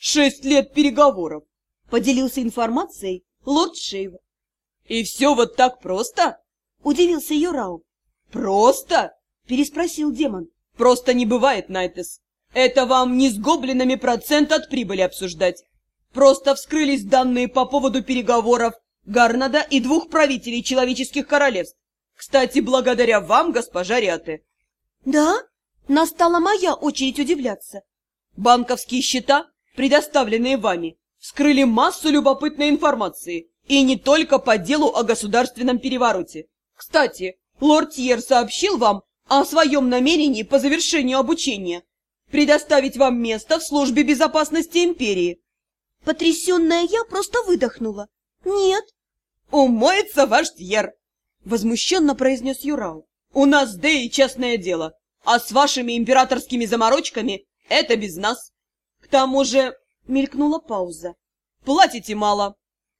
шесть лет переговоров. Поделился информацией лорд Шейвер. И все вот так просто? Удивился Юрау. Просто? Переспросил демон. Просто не бывает, Найтес. Это вам не с гоблинами процент от прибыли обсуждать. Просто вскрылись данные по поводу переговоров Гарнада и двух правителей человеческих королевств. Кстати, благодаря вам, госпожа Риате. Да? Настала моя очередь удивляться. Банковские счета, предоставленные вами, вскрыли массу любопытной информации. И не только по делу о государственном перевороте. Кстати, лорд Тьер сообщил вам о своем намерении по завершению обучения предоставить вам место в службе безопасности империи. Потрясенная я просто выдохнула. Нет. Умоется ваш Тьер, возмущенно произнес Юрау. У нас, да и частное дело, а с вашими императорскими заморочками это без нас. К тому же, мелькнула пауза, платите мало.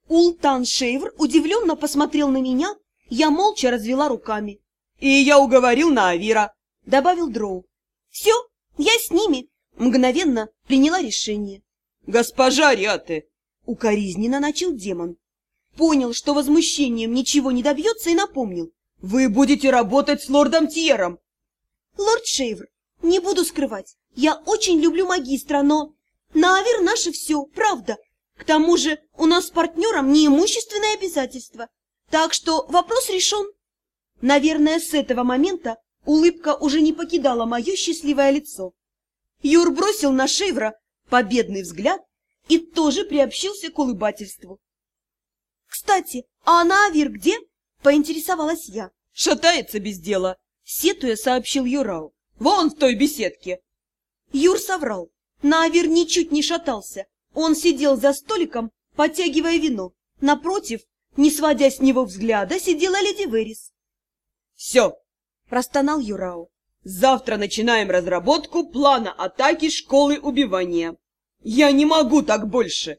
Ултан Шейвр удивленно посмотрел на меня, я молча развела руками. И я уговорил на Авира, добавил Дроу. Все, я с ними. Мгновенно приняла решение. Госпожа Ряты, укоризненно начал демон. Понял, что возмущением ничего не добьется и напомнил. Вы будете работать с лордом Тьером. Лорд Шейвр, не буду скрывать, я очень люблю магистра, но... Наавер наше все, правда. К тому же у нас с партнером неимущественное обязательство. Так что вопрос решен. Наверное, с этого момента улыбка уже не покидала мое счастливое лицо. Юр бросил на Шейвра победный взгляд и тоже приобщился к улыбательству. «Кстати, а Наавир где?» — поинтересовалась я. «Шатается без дела», — сетуя сообщил Юрау. «Вон в той беседке». Юр соврал. Наавир ничуть не шатался. Он сидел за столиком, потягивая вино. Напротив, не сводя с него взгляда, сидела леди Верис. «Все!» — простонал Юрау. «Завтра начинаем разработку плана атаки школы убивания. Я не могу так больше!»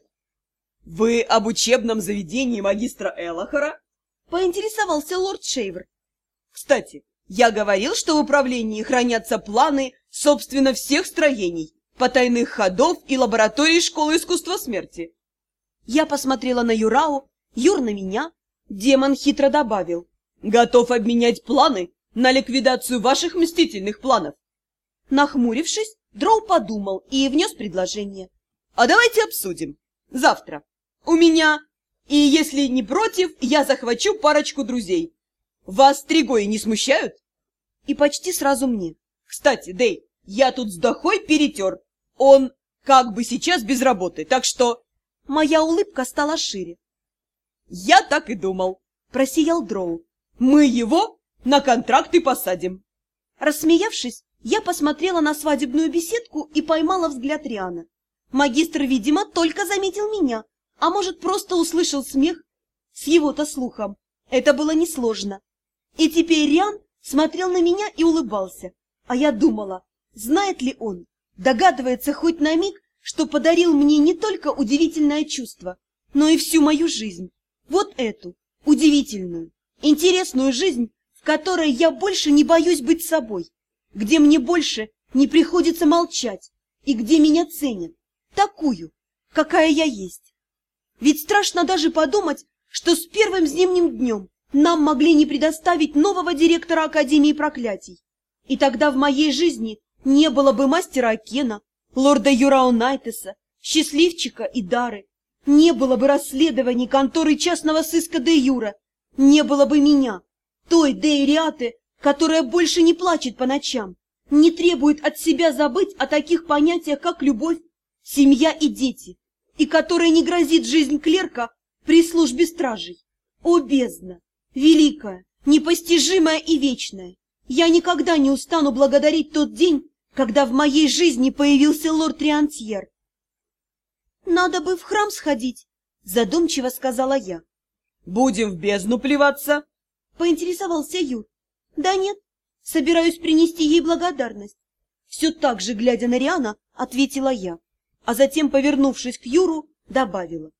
«Вы об учебном заведении магистра Элохора?» — поинтересовался лорд Шейвер. «Кстати, я говорил, что в управлении хранятся планы, собственно, всех строений, потайных ходов и лабораторий школы искусства смерти». Я посмотрела на Юрау, Юр на меня. Демон хитро добавил. «Готов обменять планы на ликвидацию ваших мстительных планов». Нахмурившись, Дроу подумал и внес предложение. «А давайте обсудим. Завтра. У меня... И если не против, я захвачу парочку друзей. Вас тригои не смущают?» И почти сразу мне. «Кстати, Дэй, я тут с Дахой перетер. Он как бы сейчас без работы, так что...» Моя улыбка стала шире. «Я так и думал», — просиял Дроу. «Мы его на контракт и посадим». Рассмеявшись, я посмотрела на свадебную беседку и поймала взгляд Риана. Магистр, видимо, только заметил меня, а может, просто услышал смех с его-то слухом. Это было несложно. И теперь Риан смотрел на меня и улыбался. А я думала, знает ли он, догадывается хоть на миг, что подарил мне не только удивительное чувство, но и всю мою жизнь. Вот эту, удивительную, интересную жизнь, в которой я больше не боюсь быть собой, где мне больше не приходится молчать и где меня ценят, такую, какая я есть. Ведь страшно даже подумать, что с первым зимним днем нам могли не предоставить нового директора Академии проклятий. И тогда в моей жизни не было бы мастера Акена, лорда Юрао Найтеса, счастливчика и Дары, не было бы расследований конторы частного сыска де Юра, не было бы меня, той де Ириаты, которая больше не плачет по ночам, не требует от себя забыть о таких понятиях, как любовь, семья и дети, и которой не грозит жизнь клерка при службе стражей. О, бездна! Великая, непостижимая и вечная! Я никогда не устану благодарить тот день, когда в моей жизни появился лорд Триантьер. «Надо бы в храм сходить», — задумчиво сказала я. «Будем в бездну плеваться?» — поинтересовался Юр. «Да нет, собираюсь принести ей благодарность». Все так же, глядя на Риана, ответила я, а затем, повернувшись к Юру, добавила.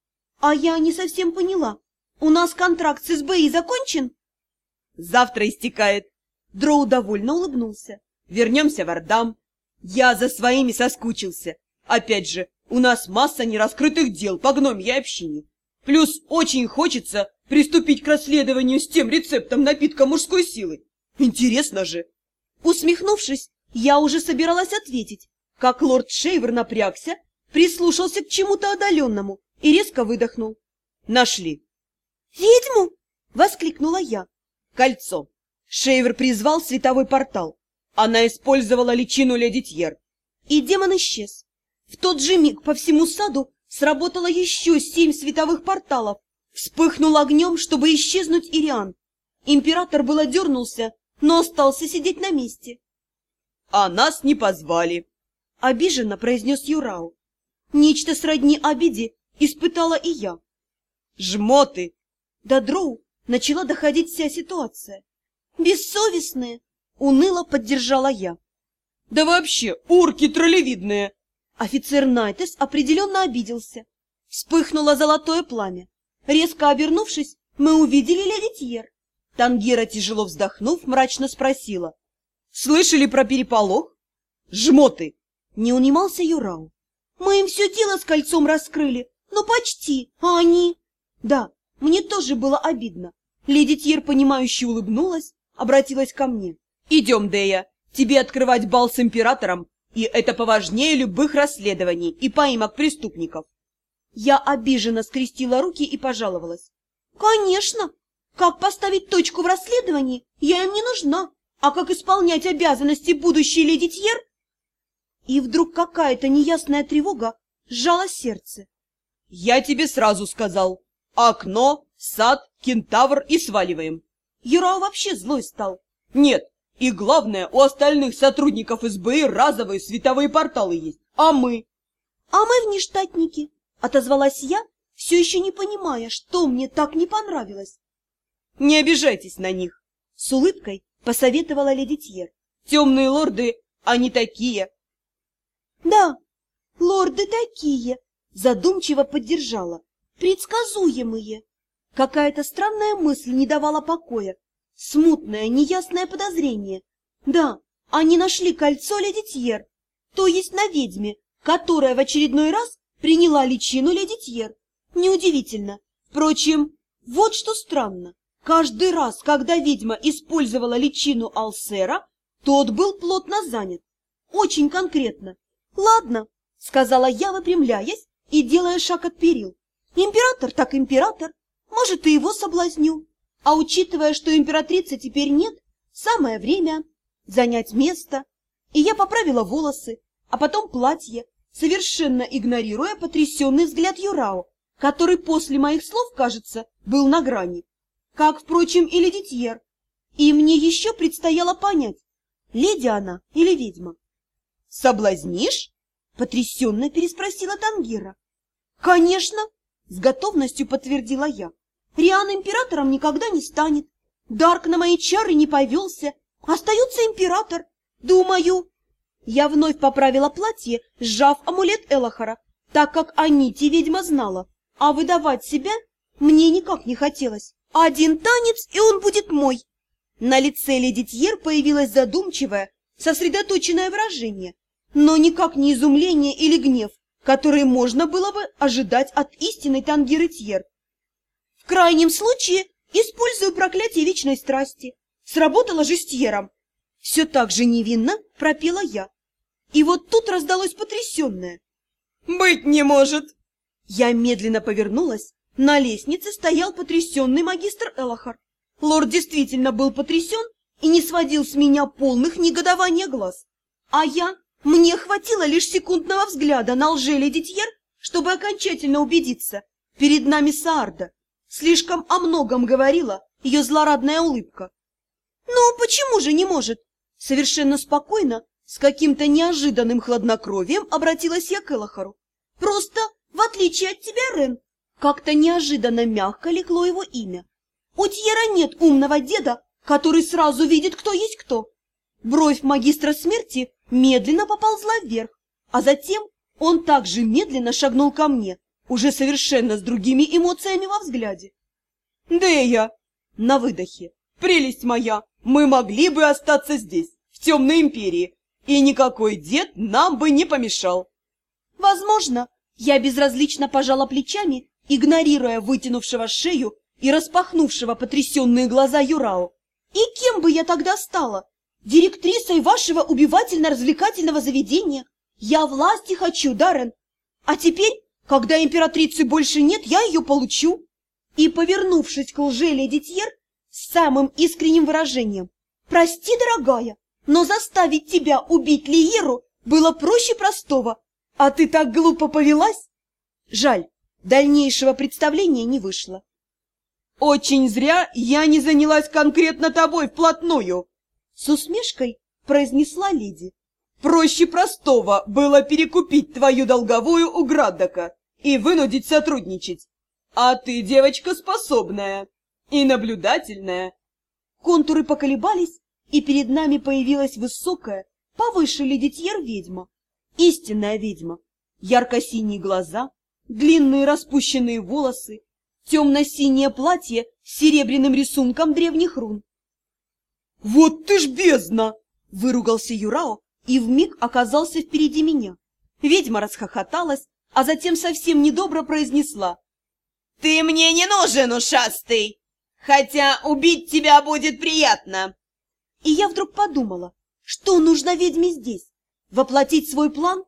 «А я не совсем поняла. У нас контракт с СБИ закончен?» «Завтра истекает». Дроу довольно улыбнулся. «Вернемся в Ордам. Я за своими соскучился. Опять же, У нас масса нераскрытых дел по гномьей общине. Плюс очень хочется приступить к расследованию с тем рецептом напитка мужской силы. Интересно же. Усмехнувшись, я уже собиралась ответить, как лорд Шейвер напрягся, прислушался к чему-то отдаленному и резко выдохнул. Нашли. «Ведьму!» — воскликнула я. Кольцо. Шейвер призвал световой портал. Она использовала личину леди Тьер. И демон исчез. В тот же миг по всему саду сработало еще семь световых порталов. Вспыхнул огнем, чтобы исчезнуть Ириан. Император было дернулся, но остался сидеть на месте. — А нас не позвали, — обиженно произнес Юрау. Нечто сродни обиде испытала и я. — Жмоты! До Дроу начала доходить вся ситуация. Бессовестные! Уныло поддержала я. Да вообще, урки троллевидные! Офицер Найтес определенно обиделся. Вспыхнуло золотое пламя. Резко обернувшись, мы увидели леди Тьер. Тангера, тяжело вздохнув, мрачно спросила. «Слышали про переполох?» «Жмоты!» Не унимался Юрау. «Мы им все дело с кольцом раскрыли. Ну, почти. А они...» «Да, мне тоже было обидно». Леди Тьер, понимающе улыбнулась, обратилась ко мне. «Идем, Дея. Тебе открывать бал с императором, и это поважнее любых расследований и поимок преступников». Я обиженно скрестила руки и пожаловалась. «Конечно! Как поставить точку в расследовании, я им не нужна. А как исполнять обязанности будущей леди Тьер? И вдруг какая-то неясная тревога сжала сердце. Я тебе сразу сказал. Окно, сад, кентавр и сваливаем. Юра вообще злой стал. Нет, и главное, у остальных сотрудников СБИ разовые световые порталы есть. А мы? А мы внештатники, отозвалась я, все еще не понимая, что мне так не понравилось. Не обижайтесь на них, с улыбкой посоветовала леди Тьер. Темные лорды, они такие. Да, лорды такие, задумчиво поддержала. Предсказуемые. Какая-то странная мысль не давала покоя. Смутное, неясное подозрение. Да, они нашли кольцо леди Тьер, то есть на ведьме, которая в очередной раз приняла личину леди Тьер. Неудивительно. Впрочем, вот что странно. Каждый раз, когда ведьма использовала личину Алсера, тот был плотно занят. Очень конкретно. «Ладно», — сказала я, выпрямляясь и делая шаг от перил. «Император так император. Может, и его соблазню. А учитывая, что императрицы теперь нет, самое время занять место». И я поправила волосы, а потом платье, совершенно игнорируя потрясенный взгляд Юрао, который после моих слов, кажется, был на грани как, впрочем, и леди Тьер. И мне еще предстояло понять, леди она или ведьма. «Соблазнишь?» — потрясенно переспросила Тангира. «Конечно!» — с готовностью подтвердила я. «Риан императором никогда не станет. Дарк на мои чары не повелся. Остается император. Думаю...» Я вновь поправила платье, сжав амулет Элохора, так как о нити ведьма знала, а выдавать себя мне никак не хотелось. Один танец, и он будет мой. На лице леди Тьер появилось задумчивое, сосредоточенное выражение, но никак не изумление или гнев, которые можно было бы ожидать от истинной Тангиры Тьер. В крайнем случае использую проклятие вечной страсти. Сработало же с Тьером. Все так же невинно пропела я. И вот тут раздалось потрясенное. «Быть не может!» Я медленно повернулась на лестнице стоял потрясенный магистр Элохар. Лорд действительно был потрясен и не сводил с меня полных негодования глаз. А я... Мне хватило лишь секундного взгляда на лже-леди Тьер, чтобы окончательно убедиться. Перед нами Саарда. Слишком о многом говорила ее злорадная улыбка. «Ну, почему же не может?» Совершенно спокойно, с каким-то неожиданным хладнокровием обратилась я к Элохару. «Просто, в отличие от тебя, Рен, как-то неожиданно мягко легло его имя. У Тьера нет умного деда, который сразу видит, кто есть кто. Бровь магистра смерти медленно поползла вверх, а затем он также медленно шагнул ко мне, уже совершенно с другими эмоциями во взгляде. «Дея!» на выдохе. «Прелесть моя! Мы могли бы остаться здесь, в темной империи, и никакой дед нам бы не помешал!» «Возможно, Я безразлично пожала плечами, игнорируя вытянувшего шею и распахнувшего потрясенные глаза Юрао. И кем бы я тогда стала? Директрисой вашего убивательно-развлекательного заведения? Я власти хочу, Даррен. А теперь, когда императрицы больше нет, я ее получу. И, повернувшись к лже-леди Тьер, с самым искренним выражением. Прости, дорогая, но заставить тебя убить Лиеру было проще простого. А ты так глупо повелась? Жаль, дальнейшего представления не вышло. Очень зря я не занялась конкретно тобой вплотную. С усмешкой произнесла леди. Проще простого было перекупить твою долговую у Граддока и вынудить сотрудничать. А ты девочка способная и наблюдательная. Контуры поколебались, и перед нами появилась высокая, повыше леди Тьер ведьма. Истинная ведьма. Ярко-синие глаза, длинные распущенные волосы, темно-синее платье с серебряным рисунком древних рун. «Вот ты ж бездна!» — выругался Юрао и вмиг оказался впереди меня. Ведьма расхохоталась, а затем совсем недобро произнесла. «Ты мне не нужен, ушастый! Хотя убить тебя будет приятно!» И я вдруг подумала, что нужно ведьме здесь? Воплотить свой план?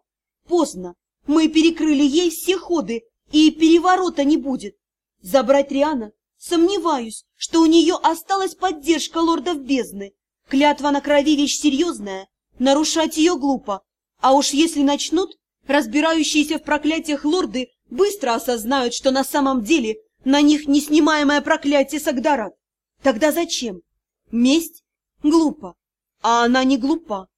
Поздно. Мы перекрыли ей все ходы, и переворота не будет. Забрать Риана? Сомневаюсь, что у нее осталась поддержка лордов бездны. Клятва на крови вещь серьезная, нарушать ее глупо. А уж если начнут, разбирающиеся в проклятиях лорды быстро осознают, что на самом деле на них неснимаемое проклятие Сагдарат. Тогда зачем? Месть? Глупо. А она не глупа.